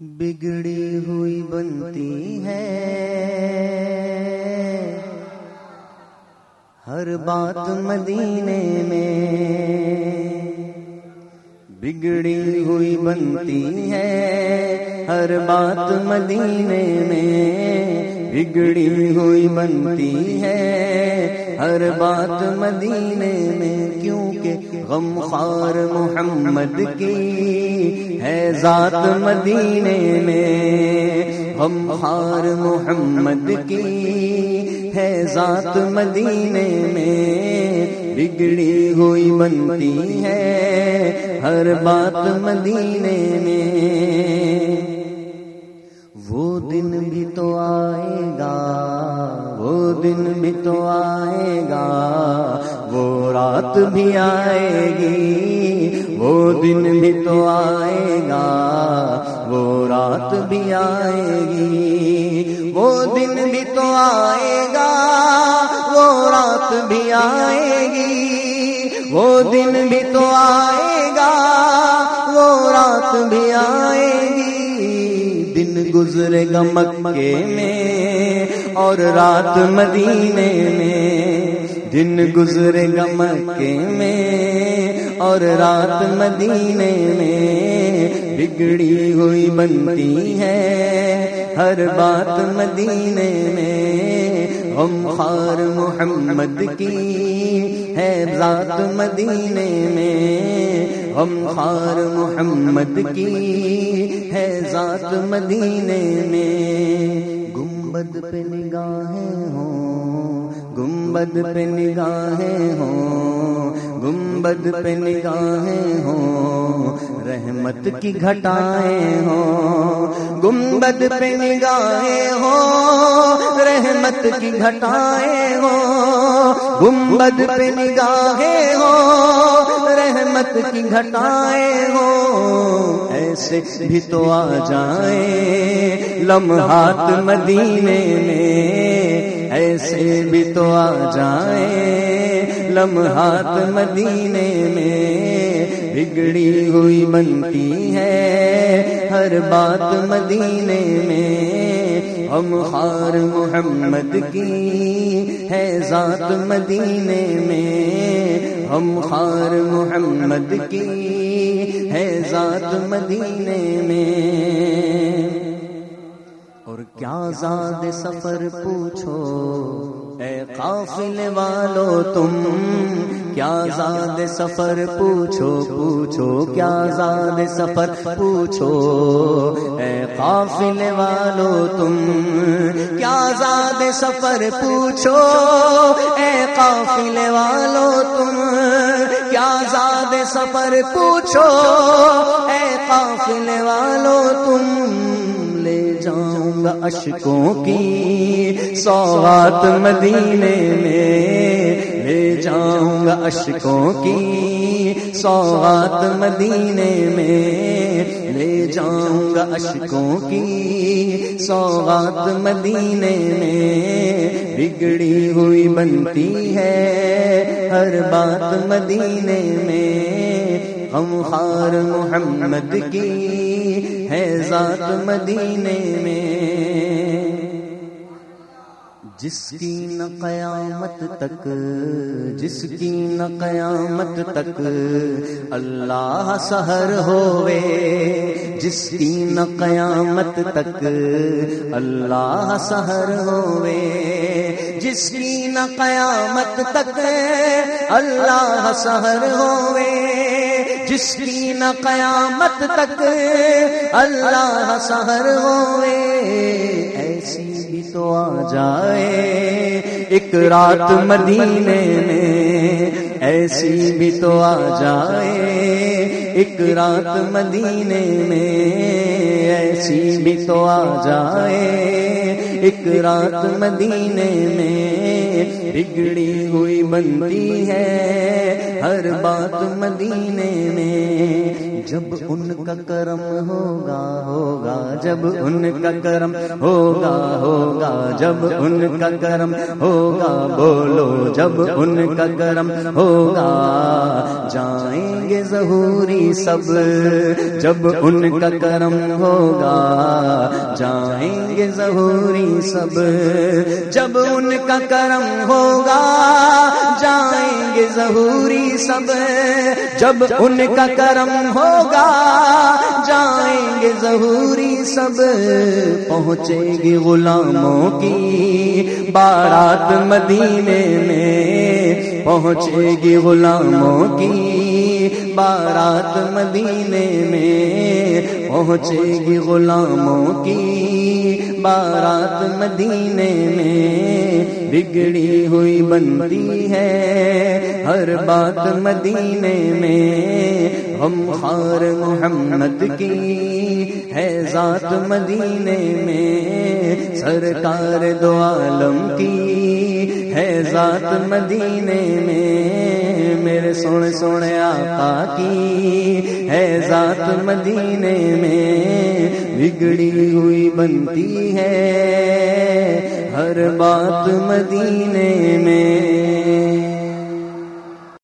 بگڑی ہوئی بنتی ہے۔ ہر بات مدینے میں بگڑی ہوئی بنتی ہے۔ ہر بات مدینے میں بگڑی ہوئی بنتی ہے۔ ہر بات مدینے میں کیونکہ غم خار محمد کی ہے ذات مدینے میں۔ غم خار محمد کی ہے ذات مدینے میں۔ بگڑی ہوئی بنتی ہے ہر بات مدینے میں۔ وہ دن بھی تو آئے گا، وہ دن بھی تو آئے گا، وہ رات بھی آئے گی، وہ دن بھی تو آئے گا، وہ رات بھی آئے گی، وہ دن بھی تو آئے گا، وہ رات بھی آئے گی، وہ دن بھی تو آئے گا، وہ رات بھی آئے گی گزرے گا مکے میں اور رات مدینے میں۔ دن گزرے گا مکے میں اور رات مدینے میں۔ بگڑی ہوئی بنتی ہے ہر بات مدینے میں۔ ہم خار محمد کی ہے ذات مدینے میں۔ ہم خار محمد کی ہے ذات مدینے میں۔ گنبد پہ نگاہیں ہوں، گنبد پہ نگاہیں ہوں، گنبد پہ نگاہیں ہوں۔ رحمت کی گھٹائیں ہوں، گنبد پہ نگاہیں ہوں۔ رحمت کی گھٹائیں ہوں گنبد پہ نگاہیں ہوں رحمت کی گھٹائیں ہوں ایسے بھی تو آ جائیں لمحات مدینے میں۔ ایسے بھی تو آ جائیں لمحات مدینے میں۔ بگڑی ہوئی بنتی ہے ہر بات مدینے میں۔ ہم خار محمد کی ہے ذات مدینے میں۔ ہم خار محمد کی ہے ذات مدینے میں۔ اور کیا زاد سفر پوچھو۔ اے قافل والو تم، کیا زاد سفر پوچھو پوچھو، کیا زاد سفر پوچھو؟ اے قافل والو تم، کیا زاد سفر پوچھو؟ اے قافل والو تم، کیا زاد سفر پوچھو؟ اے قافل والو تم اشکوں کی سوات مدینے میں لے جاؤں گا اشکوں کی سوات مدینے میں لے جاؤں گا اشکوں کی سوات مدینے میں بگڑی ہوئی بنتی ہے ہر بات مدینے میں ہم خار محمد کی ہے ذات مدینے میں جس کی نہ قیامت تک، جس کی نہ قیامت تک اللہ سہر ہوئے، جس کی نہ قیامت تک اللہ سہر ہوئے، جس کی نہ قیامت تک اللہ سہر ہوئے۔ جس کی نہ قیامت تک اللہ سہر ہوئے، ایسی بھی تو آ جائے۔ ایک رات مدینے میں ایسی بھی تو آ جائے۔ ایک رات مدینے میں ایسی بھی تو آ جائے۔ ایک رات مدینے میں بگڑی ہوئی بنتی ہے ہر بات مدینے میں جب ان کا کرم ہوگا ہوگا، جب ان کا کرم ہوگا ہوگا، جب ان کا کرم ہوگا، بولو جب ان کا کرم ہوگا۔ جائیں گے ظہوری سب جب ان کا کرم ہوگا۔ جائیں گے ظہوری سب جب ان کا کرم ہوگا۔ جائیں گے ظہوری سب جب ان کا کرم ہوگا۔ جائیں گے ظہوری سب۔ پہنچے گی غلاموں کی۔ بارات مدینے میں۔ پہنچے گی غلاموں کی۔ بارات مدینے میں۔ پہنچے گی غلاموں کی۔ بارات مدینے میں۔ بگڑی ہوئی بنتی ہے۔ ہر بات مدینے میں ہم خار محمد کی ہے ذات مدینے میں۔ سرکار دو عالم کی ہے ذات مدینے میں، میرے سونے سونے آقا کی۔ ہے ذات مدینے میں، بگڑی ہوئی بنتی ہے۔ ہر بات مدینے میں۔